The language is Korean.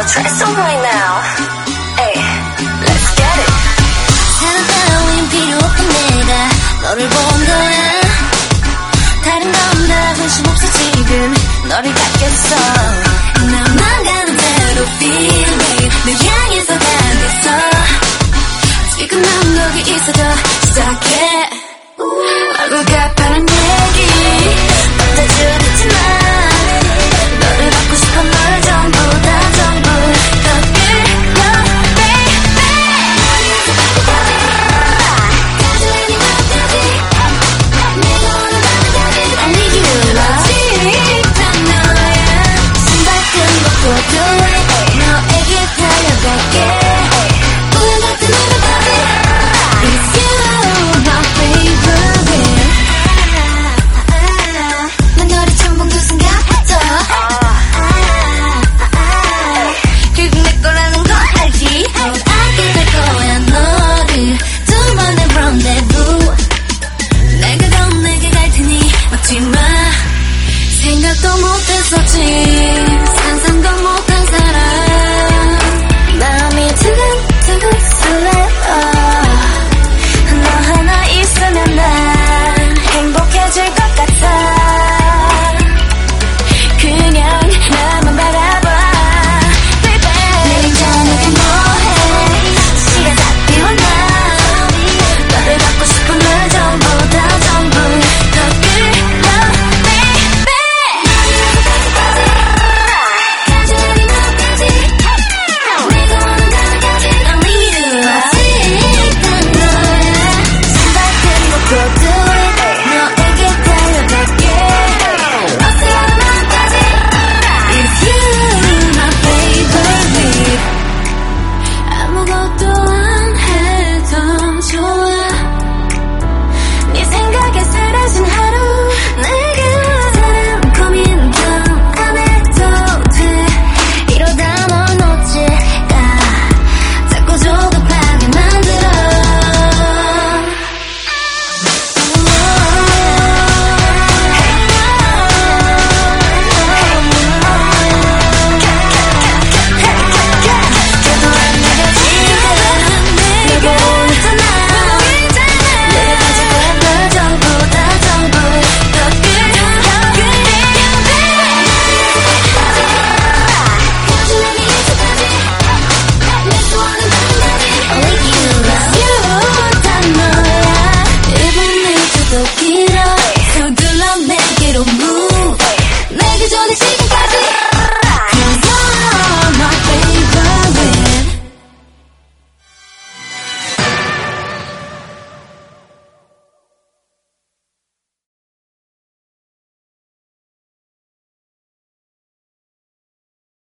gonna try some right now. Hey, let's get it. 사랑 따윈 필요 없던 내가 너를 본 거야. 다른 건 나 관심 없어 지금 너를 갖겠어. 나만 가는 대로 feel me. 널 향해서 가겠어. 지금 난 거기 있어도 시작해. 얼굴 가파른 얘기 받아주지 마. 抓紧 gonna see